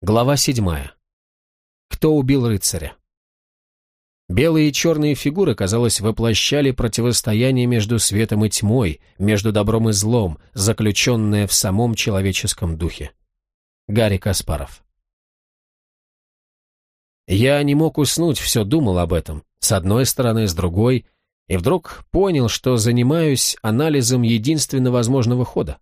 Глава седьмая. Кто убил рыцаря? Белые и черные фигуры, казалось, воплощали противостояние между светом и тьмой, между добром и злом, заключенное в самом человеческом духе. Гарри Каспаров. Я не мог уснуть, все думал об этом, с одной стороны, с другой, и вдруг понял, что занимаюсь анализом единственно возможного хода.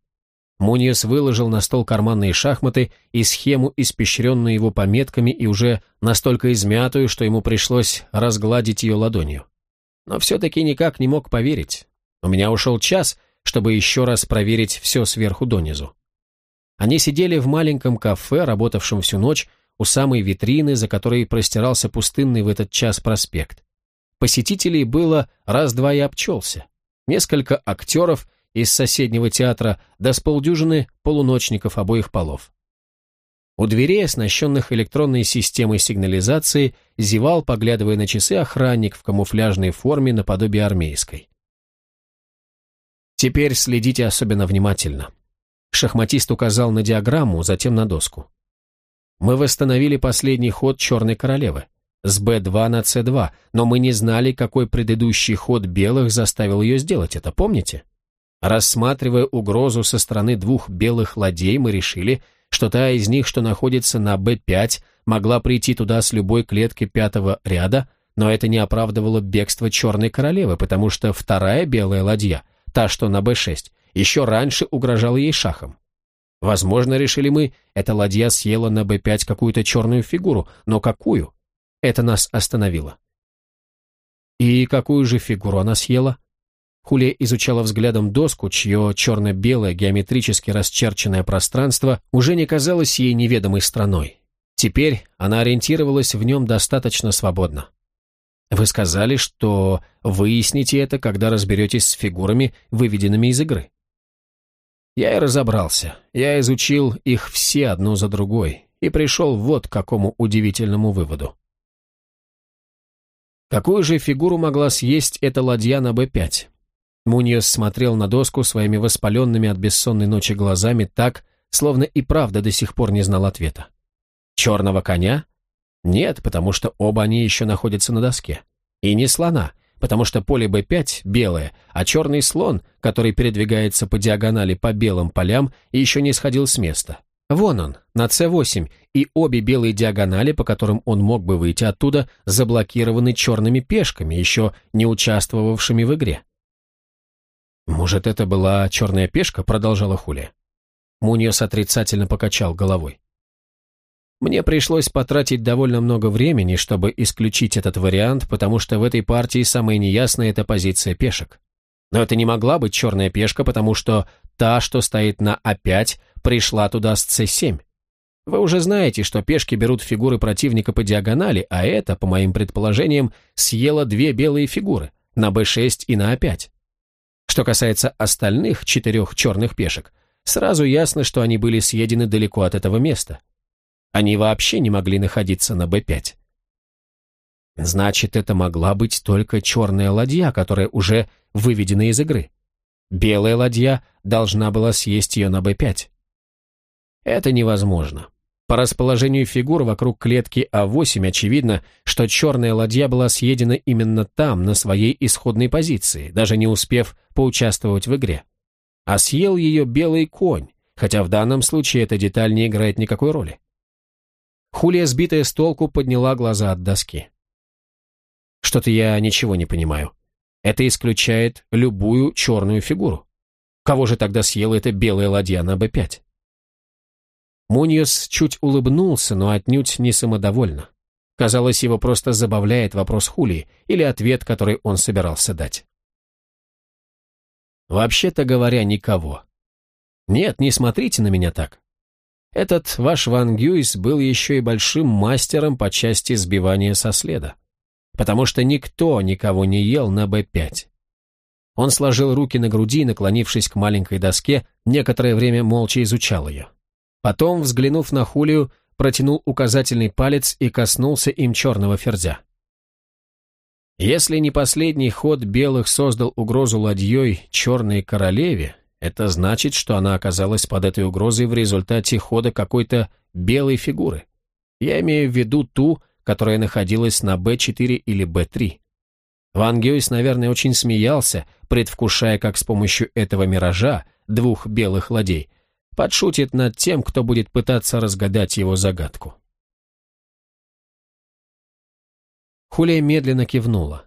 Муньес выложил на стол карманные шахматы и схему, испещренную его пометками и уже настолько измятую, что ему пришлось разгладить ее ладонью. Но все-таки никак не мог поверить. У меня ушел час, чтобы еще раз проверить все сверху донизу. Они сидели в маленьком кафе, работавшем всю ночь, у самой витрины, за которой простирался пустынный в этот час проспект. Посетителей было раз-два и обчелся. Несколько актеров из соседнего театра, да с полдюжины полуночников обоих полов. У дверей, оснащенных электронной системой сигнализации, зевал, поглядывая на часы, охранник в камуфляжной форме наподобие армейской. Теперь следите особенно внимательно. Шахматист указал на диаграмму, затем на доску. Мы восстановили последний ход черной королевы с b2 на c2, но мы не знали, какой предыдущий ход белых заставил ее сделать это, помните? Рассматривая угрозу со стороны двух белых ладей, мы решили, что та из них, что находится на Б5, могла прийти туда с любой клетки пятого ряда, но это не оправдывало бегство Черной Королевы, потому что вторая белая ладья, та, что на Б6, еще раньше угрожала ей шахом. Возможно, решили мы, эта ладья съела на Б5 какую-то черную фигуру, но какую? Это нас остановило. И какую же фигуру она съела? Хулия изучала взглядом доску, чье черно-белое геометрически расчерченное пространство уже не казалось ей неведомой страной. Теперь она ориентировалась в нем достаточно свободно. Вы сказали, что выясните это, когда разберетесь с фигурами, выведенными из игры. Я и разобрался. Я изучил их все одну за другой и пришел вот к какому удивительному выводу. Какую же фигуру могла съесть эта ладья на Б5? Муньос смотрел на доску своими воспаленными от бессонной ночи глазами так, словно и правда до сих пор не знал ответа. Черного коня? Нет, потому что оба они еще находятся на доске. И не слона, потому что поле Б5 белое, а черный слон, который передвигается по диагонали по белым полям, еще не сходил с места. Вон он, на С8, и обе белые диагонали, по которым он мог бы выйти оттуда, заблокированы черными пешками, еще не участвовавшими в игре. «Может, это была черная пешка?» — продолжала Хуля. Муньос отрицательно покачал головой. Мне пришлось потратить довольно много времени, чтобы исключить этот вариант, потому что в этой партии самая неясная – это позиция пешек. Но это не могла быть черная пешка, потому что та, что стоит на А5, пришла туда с С7. Вы уже знаете, что пешки берут фигуры противника по диагонали, а это, по моим предположениям, съело две белые фигуры – на Б6 и на А5. Что касается остальных четырех черных пешек, сразу ясно, что они были съедены далеко от этого места. Они вообще не могли находиться на Б5. Значит, это могла быть только черная ладья, которая уже выведена из игры. Белая ладья должна была съесть ее на Б5. Это невозможно. По расположению фигур вокруг клетки А8 очевидно, что черная ладья была съедена именно там, на своей исходной позиции, даже не успев поучаствовать в игре. А съел ее белый конь, хотя в данном случае эта деталь не играет никакой роли. Хулия, сбитая с толку, подняла глаза от доски. Что-то я ничего не понимаю. Это исключает любую черную фигуру. Кого же тогда съела эта белая ладья на Б5? Муньос чуть улыбнулся, но отнюдь не самодовольно. Казалось, его просто забавляет вопрос Хулии или ответ, который он собирался дать. Вообще-то говоря, никого. Нет, не смотрите на меня так. Этот ваш Ван Гюйс был еще и большим мастером по части сбивания со следа. Потому что никто никого не ел на Б5. Он сложил руки на груди, наклонившись к маленькой доске, некоторое время молча изучал ее. Потом, взглянув на Хулию, протянул указательный палец и коснулся им черного ферзя. Если не последний ход белых создал угрозу ладьей черной королеве, Это значит, что она оказалась под этой угрозой в результате хода какой-то белой фигуры. Я имею в виду ту, которая находилась на Б4 или Б3. Ван Гёйс, наверное, очень смеялся, предвкушая, как с помощью этого миража, двух белых ладей, подшутит над тем, кто будет пытаться разгадать его загадку. Хулия медленно кивнула.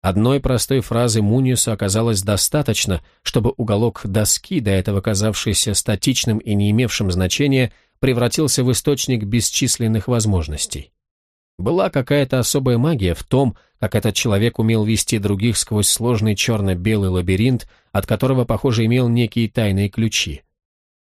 Одной простой фразы Муниуса оказалось достаточно, чтобы уголок доски, до этого казавшийся статичным и не имевшим значения, превратился в источник бесчисленных возможностей. Была какая-то особая магия в том, как этот человек умел вести других сквозь сложный черно-белый лабиринт, от которого, похоже, имел некие тайные ключи.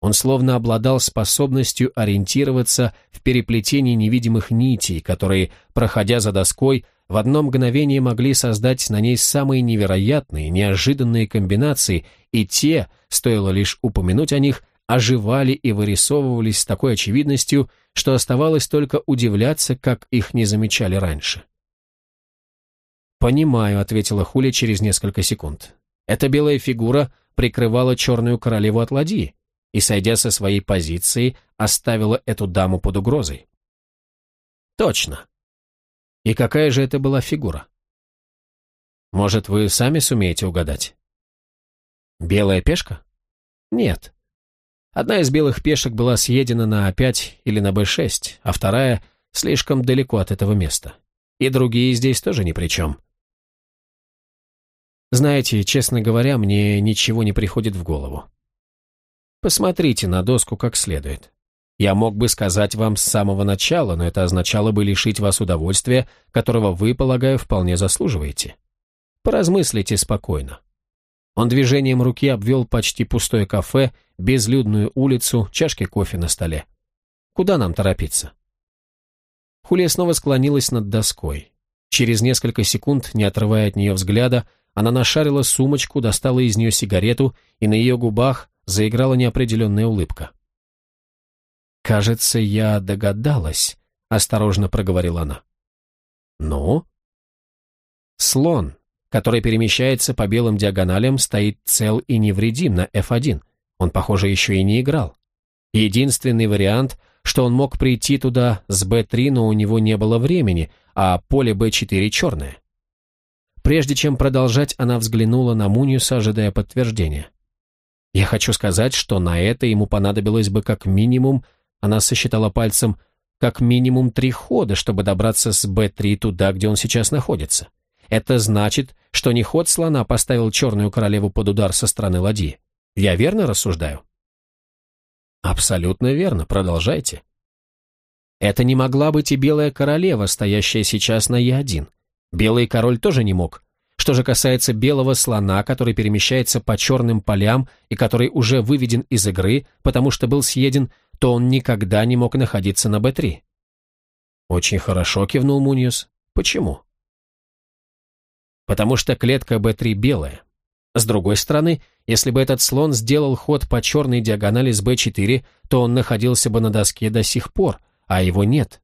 Он словно обладал способностью ориентироваться в переплетении невидимых нитей, которые, проходя за доской, в одно мгновение могли создать на ней самые невероятные, неожиданные комбинации, и те, стоило лишь упомянуть о них, оживали и вырисовывались с такой очевидностью, что оставалось только удивляться, как их не замечали раньше. «Понимаю», — ответила Хуля через несколько секунд. «Эта белая фигура прикрывала черную королеву от ладьи и, сойдя со своей позиции, оставила эту даму под угрозой». «Точно. И какая же это была фигура?» «Может, вы сами сумеете угадать?» «Белая пешка?» «Нет. Одна из белых пешек была съедена на А5 или на Б6, а вторая слишком далеко от этого места. И другие здесь тоже ни при чем. Знаете, честно говоря, мне ничего не приходит в голову. Посмотрите на доску как следует. Я мог бы сказать вам с самого начала, но это означало бы лишить вас удовольствия, которого вы, полагаю, вполне заслуживаете. Поразмыслите спокойно. Он движением руки обвел почти пустое кафе, безлюдную улицу, чашки кофе на столе. Куда нам торопиться? Хулия снова склонилась над доской. Через несколько секунд, не отрывая от нее взгляда, она нашарила сумочку, достала из нее сигарету, и на ее губах заиграла неопределенная улыбка. «Кажется, я догадалась», — осторожно проговорила она. «Ну?» «Слон», который перемещается по белым диагоналям, стоит цел и невредим на F1. Он, похоже, еще и не играл. Единственный вариант, что он мог прийти туда с B3, но у него не было времени, а поле B4 черное. Прежде чем продолжать, она взглянула на Муниуса, ожидая подтверждения. Я хочу сказать, что на это ему понадобилось бы как минимум, она сосчитала пальцем, как минимум три хода, чтобы добраться с B3 туда, где он сейчас находится. Это значит, что не ход слона поставил черную королеву под удар со стороны ладьи. Я верно рассуждаю? Абсолютно верно, продолжайте. Это не могла быть и белая королева, стоящая сейчас на Е1. Белый король тоже не мог. Что же касается белого слона, который перемещается по черным полям и который уже выведен из игры, потому что был съеден, то он никогда не мог находиться на Б3. Очень хорошо, кивнул Муньюс. Почему? потому что клетка B3 белая. С другой стороны, если бы этот слон сделал ход по черной диагонали с B4, то он находился бы на доске до сих пор, а его нет.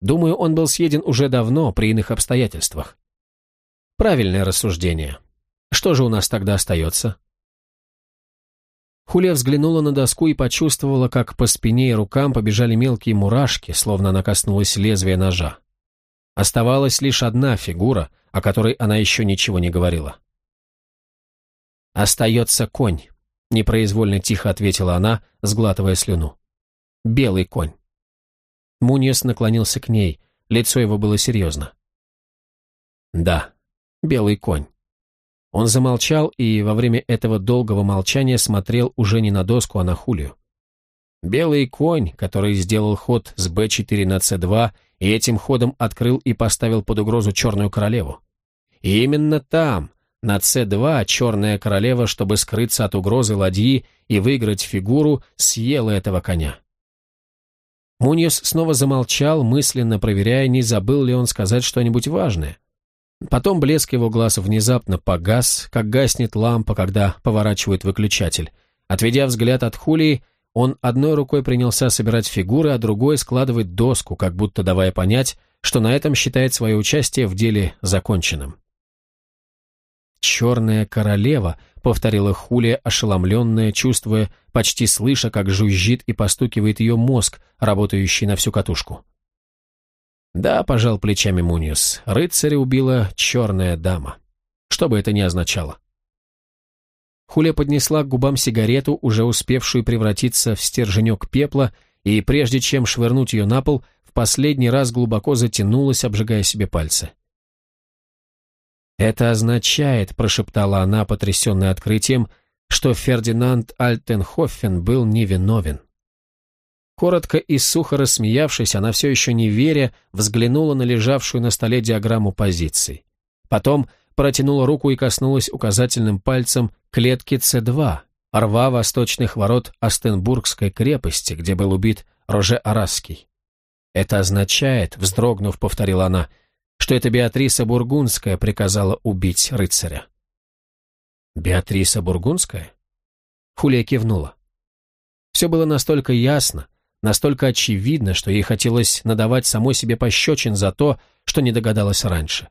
Думаю, он был съеден уже давно, при иных обстоятельствах. Правильное рассуждение. Что же у нас тогда остается? Хулия взглянула на доску и почувствовала, как по спине и рукам побежали мелкие мурашки, словно она коснулась лезвия ножа. Оставалась лишь одна фигура, о которой она еще ничего не говорила. «Остается конь», — непроизвольно тихо ответила она, сглатывая слюну. «Белый конь». Муньес наклонился к ней, лицо его было серьезно. «Да, белый конь». Он замолчал и во время этого долгого молчания смотрел уже не на доску, а на Хулию. Белый конь, который сделал ход с b4 на c2 и этим ходом открыл и поставил под угрозу Черную Королеву. И именно там, на c2, Черная Королева, чтобы скрыться от угрозы ладьи и выиграть фигуру, съела этого коня. Муньес снова замолчал, мысленно проверяя, не забыл ли он сказать что-нибудь важное. Потом блеск его глаз внезапно погас, как гаснет лампа, когда поворачивают выключатель. Отведя взгляд от Хулии, он одной рукой принялся собирать фигуры, а другой складывать доску, как будто давая понять, что на этом считает свое участие в деле законченным. «Черная королева», — повторила Хулия, ошеломленная, чувствуя, почти слыша, как жужжит и постукивает ее мозг, работающий на всю катушку. «Да», — пожал плечами Муниус, — «рыцаря убила черная дама». Что бы это ни означало. Хуля поднесла к губам сигарету, уже успевшую превратиться в стерженек пепла, и прежде чем швырнуть ее на пол, в последний раз глубоко затянулась, обжигая себе пальцы. «Это означает», — прошептала она, потрясенная открытием, что Фердинанд Альтенхофен был невиновен. Коротко и сухо рассмеявшись, она все еще не веря, взглянула на лежавшую на столе диаграмму позиций. Потом протянула руку и коснулась указательным пальцем клетки С2, рва восточных ворот Остенбургской крепости, где был убит Роже Арасский. «Это означает», — вздрогнув, повторила она, — «что это Беатриса Бургундская приказала убить рыцаря». «Беатриса Бургундская?» Хулия кивнула. Все было настолько ясно, настолько очевидно, что ей хотелось надавать самой себе пощечин за то, что не догадалась раньше.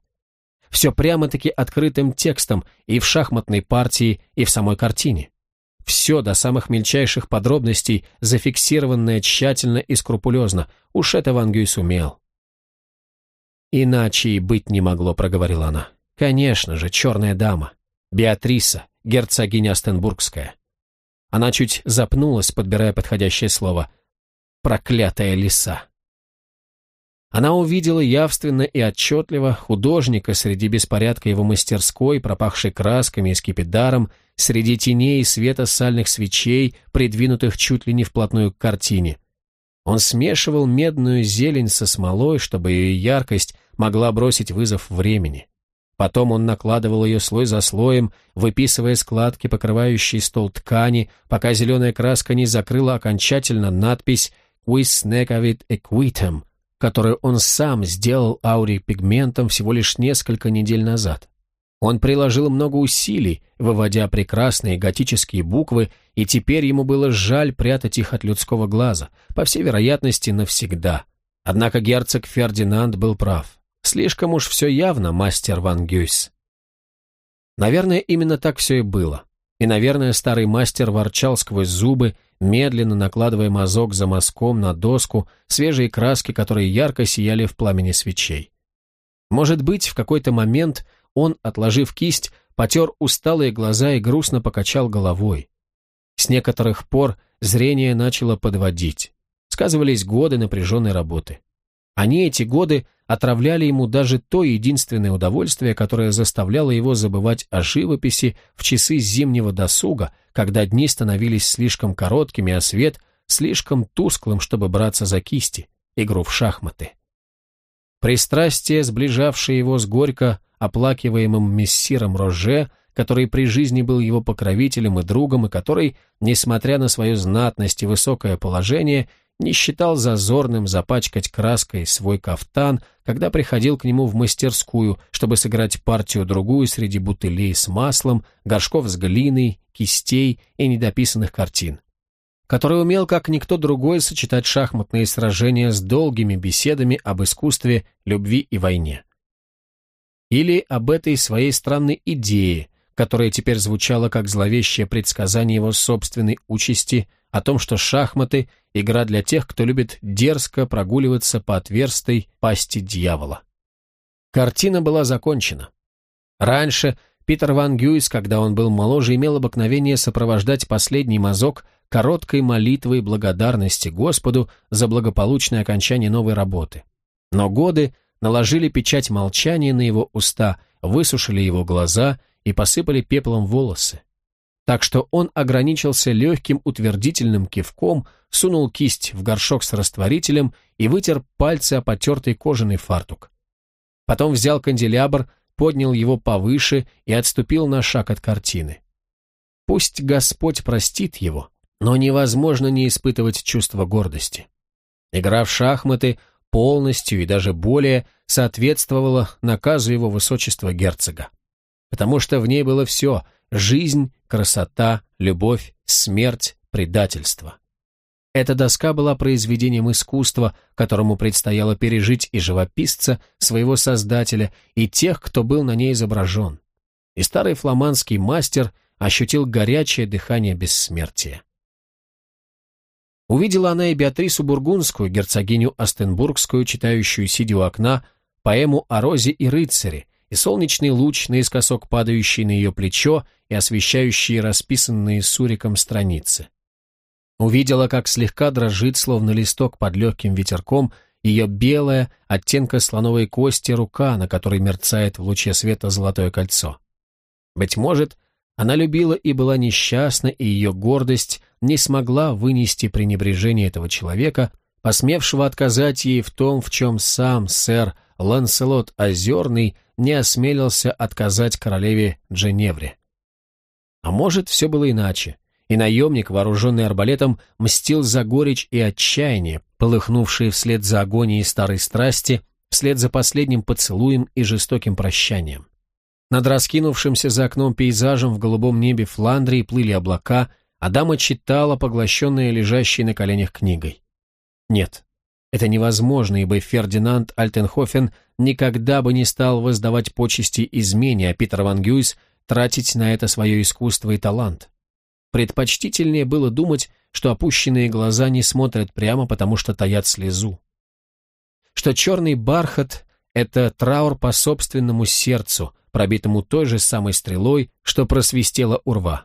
Все прямо-таки открытым текстом и в шахматной партии, и в самой картине. Все до самых мельчайших подробностей, зафиксированное тщательно и скрупулезно. Уж это Ван Гюй сумел. «Иначе и быть не могло», — проговорила она. «Конечно же, черная дама. Беатриса, герцогиня Остенбургская». Она чуть запнулась, подбирая подходящее слово. «Проклятая лиса». Она увидела явственно и отчетливо художника среди беспорядка его мастерской, пропахшей красками и скипидаром, среди теней и света сальных свечей, придвинутых чуть ли не вплотную к картине. Он смешивал медную зелень со смолой, чтобы ее яркость могла бросить вызов времени. Потом он накладывал ее слой за слоем, выписывая складки, покрывающие стол ткани, пока зеленая краска не закрыла окончательно надпись «Quis negavit equitem», которую он сам сделал аурипигментом всего лишь несколько недель назад. Он приложил много усилий, выводя прекрасные готические буквы, и теперь ему было жаль прятать их от людского глаза, по всей вероятности, навсегда. Однако герцог Фердинанд был прав. Слишком уж все явно, мастер Ван Гюйс. Наверное, именно так все и было. И, наверное, старый мастер ворчал сквозь зубы, медленно накладывая мазок за мазком на доску, свежие краски, которые ярко сияли в пламени свечей. Может быть, в какой-то момент он, отложив кисть, потер усталые глаза и грустно покачал головой. С некоторых пор зрение начало подводить. Сказывались годы напряженной работы. Они эти годы отравляли ему даже то единственное удовольствие, которое заставляло его забывать о живописи в часы зимнего досуга, когда дни становились слишком короткими, а свет слишком тусклым, чтобы браться за кисти, игру в шахматы. Пристрастие, сближавшее его с горько оплакиваемым мессиром Роже, который при жизни был его покровителем и другом, и который, несмотря на свою знатность и высокое положение, не считал зазорным запачкать краской свой кафтан, когда приходил к нему в мастерскую, чтобы сыграть партию-другую среди бутылей с маслом, горшков с глиной, кистей и недописанных картин который умел, как никто другой, сочетать шахматные сражения с долгими беседами об искусстве, любви и войне. Или об этой своей странной идее, которая теперь звучала как зловещее предсказание его собственной участи о том, что шахматы — игра для тех, кто любит дерзко прогуливаться по отверстой пасти дьявола. Картина была закончена. Раньше Питер Ван Гюйс, когда он был моложе, имел обыкновение сопровождать последний мазок короткой молитвой благодарности Господу за благополучное окончание новой работы. Но годы наложили печать молчания на его уста, высушили его глаза и посыпали пеплом волосы так что он ограничился легким утвердительным кивком, сунул кисть в горшок с растворителем и вытер пальцы о потертый кожаный фартук. Потом взял канделябр, поднял его повыше и отступил на шаг от картины. Пусть Господь простит его, но невозможно не испытывать чувство гордости. Игра в шахматы полностью и даже более соответствовала наказу его высочества герцога. Потому что в ней было все Жизнь, красота, любовь, смерть, предательство. Эта доска была произведением искусства, которому предстояло пережить и живописца, своего создателя, и тех, кто был на ней изображен. и старый фламандский мастер ощутил горячее дыхание бессмертия. Увидела она и Беатрису Бургундскую, герцогиню Остенбургскую, читающую, сидя у окна, поэму о розе и рыцаре, и солнечный луч, наискосок падающий на ее плечо и освещающий расписанные суриком страницы. Увидела, как слегка дрожит, словно листок под легким ветерком, ее белая, оттенка слоновой кости рука, на которой мерцает в луче света золотое кольцо. Быть может, она любила и была несчастна, и ее гордость не смогла вынести пренебрежение этого человека, посмевшего отказать ей в том, в чем сам сэр Ланселот Озерный не осмелился отказать королеве Дженевре. А может, все было иначе, и наемник, вооруженный арбалетом, мстил за горечь и отчаяние, полыхнувшие вслед за агонией старой страсти, вслед за последним поцелуем и жестоким прощанием. Над раскинувшимся за окном пейзажем в голубом небе Фландрии плыли облака, а дама читала, поглощенная лежащей на коленях книгой. Нет, это невозможно, ибо Фердинанд Альтенхофен никогда бы не стал воздавать почести измене, а Питер Ван Гюйс тратить на это свое искусство и талант. Предпочтительнее было думать, что опущенные глаза не смотрят прямо, потому что таят слезу. Что черный бархат — это траур по собственному сердцу, пробитому той же самой стрелой, что просвистела урва.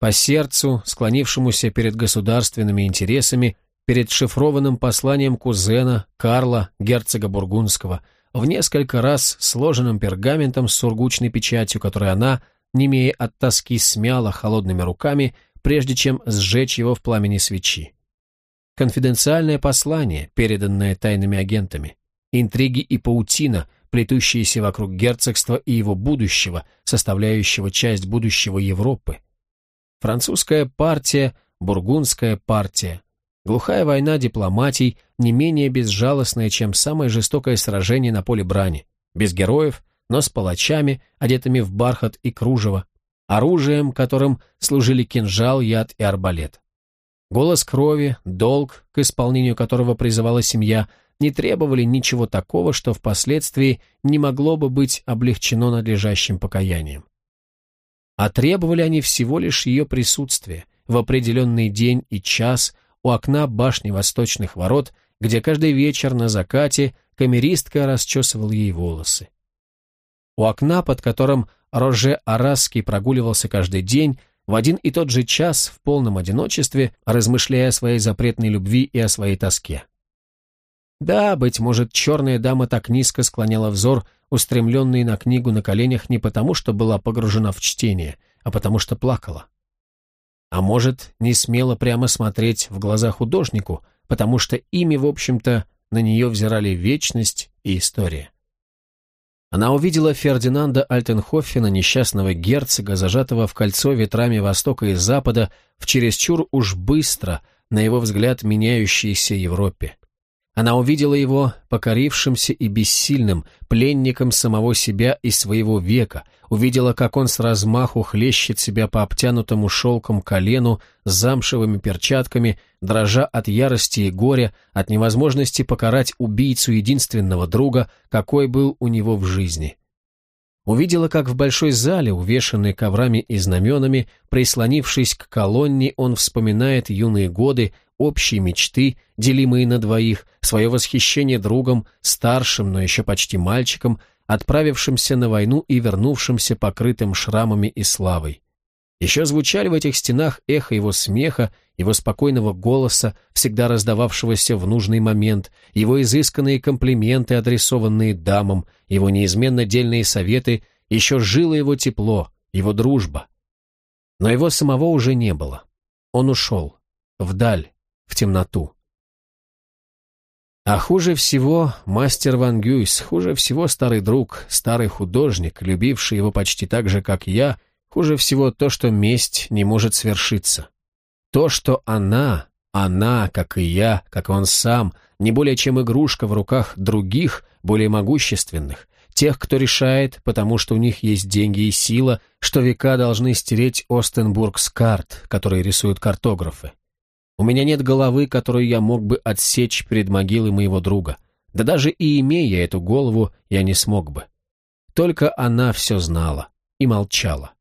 По сердцу, склонившемуся перед государственными интересами, перед шифрованным посланием кузена Карла, герцога Бургундского, в несколько раз сложенным пергаментом с сургучной печатью, который она, не имея от тоски, смяла холодными руками, прежде чем сжечь его в пламени свечи. Конфиденциальное послание, переданное тайными агентами. Интриги и паутина, плетущиеся вокруг герцогства и его будущего, составляющего часть будущего Европы. Французская партия, бургундская партия, глухая война дипломатий, не менее безжалостная, чем самое жестокое сражение на поле брани, без героев, но с палачами, одетыми в бархат и кружево, оружием, которым служили кинжал, яд и арбалет. Голос крови, долг, к исполнению которого призывала семья – не требовали ничего такого, что впоследствии не могло бы быть облегчено надлежащим покаянием. А требовали они всего лишь ее присутствия в определенный день и час у окна башни восточных ворот, где каждый вечер на закате камеристка расчесывала ей волосы. У окна, под которым Роже Арасский прогуливался каждый день, в один и тот же час в полном одиночестве, размышляя о своей запретной любви и о своей тоске. Да, быть может, черная дама так низко склоняла взор, устремленный на книгу на коленях не потому, что была погружена в чтение, а потому что плакала. А может, не смела прямо смотреть в глаза художнику, потому что ими, в общем-то, на нее взирали вечность и история. Она увидела Фердинанда Альтенхофена, несчастного герцога, зажатого в кольцо ветрами Востока и Запада, в чересчур уж быстро, на его взгляд, меняющейся Европе. Она увидела его покорившимся и бессильным, пленником самого себя и своего века, увидела, как он с размаху хлещет себя по обтянутому шелком колену с замшевыми перчатками, дрожа от ярости и горя, от невозможности покарать убийцу единственного друга, какой был у него в жизни. Увидела, как в большой зале, увешанной коврами и знаменами, прислонившись к колонне, он вспоминает юные годы, общие мечты, делимые на двоих, свое восхищение другом, старшим, но еще почти мальчиком, отправившимся на войну и вернувшимся покрытым шрамами и славой. Еще звучали в этих стенах эхо его смеха, его спокойного голоса, всегда раздававшегося в нужный момент, его изысканные комплименты, адресованные дамам, его неизменно дельные советы, еще жило его тепло, его дружба. Но его самого уже не было. Он ушел. Вдаль, в темноту. А хуже всего мастер Ван Гюйс, хуже всего старый друг, старый художник, любивший его почти так же, как я, хуже всего то, что месть не может свершиться. То, что она, она, как и я, как он сам, не более чем игрушка в руках других, более могущественных, тех, кто решает, потому что у них есть деньги и сила, что века должны стереть Остенбург с карт, которые рисуют картографы. У меня нет головы, которую я мог бы отсечь перед могилой моего друга. Да даже и имея эту голову, я не смог бы. Только она все знала. и молчала.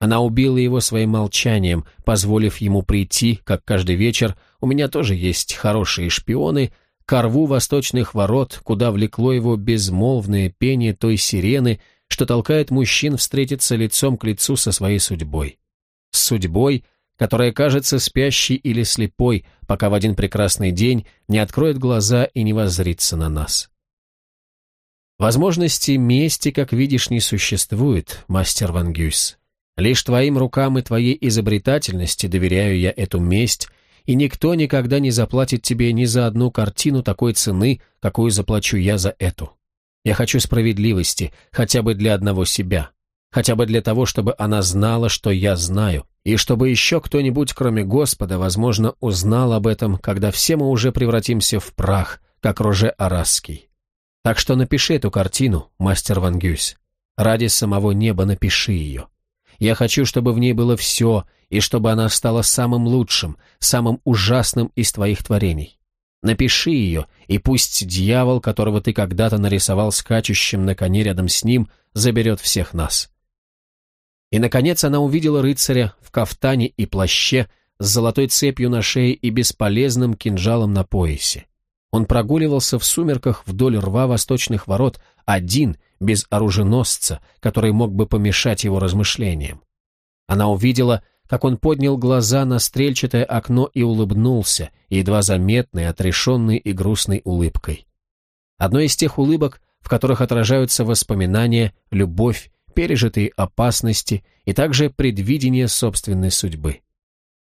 Она убила его своим молчанием, позволив ему прийти, как каждый вечер, у меня тоже есть хорошие шпионы, к рву восточных ворот, куда влекло его безмолвное пение той сирены, что толкает мужчин встретиться лицом к лицу со своей судьбой. С судьбой, которая кажется спящей или слепой, пока в один прекрасный день не откроет глаза и не воззрится на нас. Возможности мести, как видишь, не существует, мастер Ван Гюйс. Лишь твоим рукам и твоей изобретательности доверяю я эту месть, и никто никогда не заплатит тебе ни за одну картину такой цены, какую заплачу я за эту. Я хочу справедливости, хотя бы для одного себя, хотя бы для того, чтобы она знала, что я знаю, и чтобы еще кто-нибудь, кроме Господа, возможно, узнал об этом, когда все мы уже превратимся в прах, как Роже Арасский. Так что напиши эту картину, мастер Ван Гюйс. Ради самого неба напиши ее. Я хочу, чтобы в ней было все, и чтобы она стала самым лучшим, самым ужасным из твоих творений. Напиши ее, и пусть дьявол, которого ты когда-то нарисовал скачущим на коне рядом с ним, заберет всех нас. И, наконец, она увидела рыцаря в кафтане и плаще, с золотой цепью на шее и бесполезным кинжалом на поясе. Он прогуливался в сумерках вдоль рва восточных ворот, один, без оруженосца, который мог бы помешать его размышлениям. Она увидела, как он поднял глаза на стрельчатое окно и улыбнулся, едва заметной, отрешенной и грустной улыбкой. Одной из тех улыбок, в которых отражаются воспоминания, любовь, пережитые опасности и также предвидение собственной судьбы.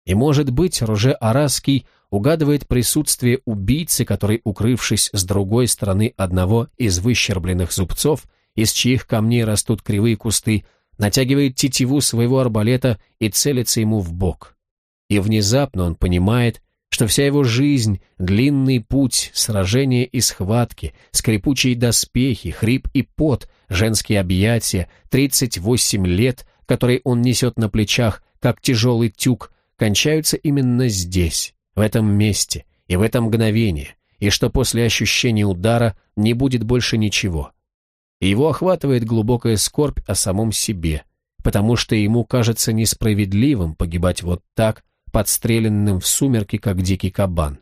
И, может быть, Роже Араский угадывает присутствие убийцы, который, укрывшись с другой стороны одного из выщербленных зубцов, из чьих камней растут кривые кусты, натягивает тетиву своего арбалета и целится ему в бок. И внезапно он понимает, что вся его жизнь, длинный путь, сражения и схватки, скрипучие доспехи, хрип и пот, женские объятия, 38 лет, которые он несет на плечах, как тяжелый тюк, кончаются именно здесь, в этом месте и в это мгновение, и что после ощущения удара не будет больше ничего. И его охватывает глубокая скорбь о самом себе, потому что ему кажется несправедливым погибать вот так, подстреленным в сумерки, как дикий кабан.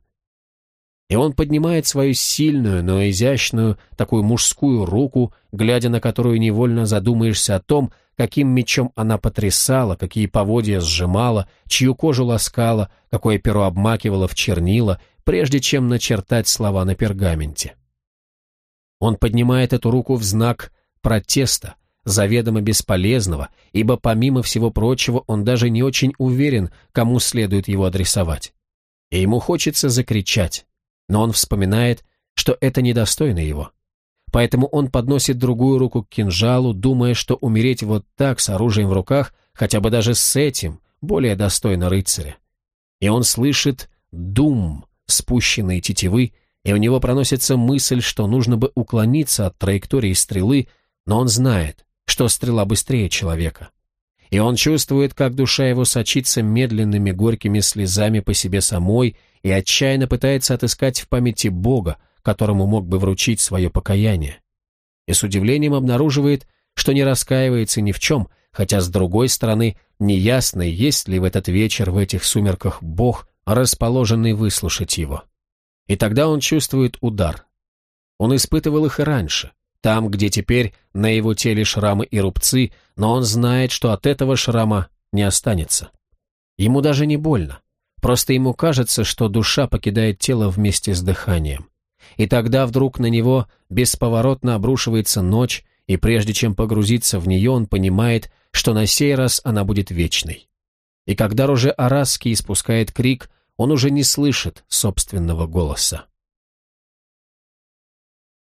И он поднимает свою сильную, но изящную, такую мужскую руку, глядя на которую невольно задумаешься о том, каким мечом она потрясала, какие поводья сжимала, чью кожу ласкала, какое перо обмакивала в чернила, прежде чем начертать слова на пергаменте. Он поднимает эту руку в знак протеста, заведомо бесполезного, ибо, помимо всего прочего, он даже не очень уверен, кому следует его адресовать. И ему хочется закричать, но он вспоминает, что это недостойно его. Поэтому он подносит другую руку к кинжалу, думая, что умереть вот так, с оружием в руках, хотя бы даже с этим, более достойно рыцаря. И он слышит дум спущенные тетивы, и у него проносится мысль, что нужно бы уклониться от траектории стрелы, но он знает, что стрела быстрее человека. И он чувствует, как душа его сочится медленными горькими слезами по себе самой и отчаянно пытается отыскать в памяти Бога, которому мог бы вручить свое покаяние. И с удивлением обнаруживает, что не раскаивается ни в чем, хотя, с другой стороны, неясно, есть ли в этот вечер в этих сумерках Бог, расположенный выслушать его. И тогда он чувствует удар. Он испытывал их и раньше, там, где теперь на его теле шрамы и рубцы, но он знает, что от этого шрама не останется. Ему даже не больно, просто ему кажется, что душа покидает тело вместе с дыханием. И тогда вдруг на него бесповоротно обрушивается ночь, и прежде чем погрузиться в нее, он понимает, что на сей раз она будет вечной. И когда Роже Араски испускает крик, он уже не слышит собственного голоса.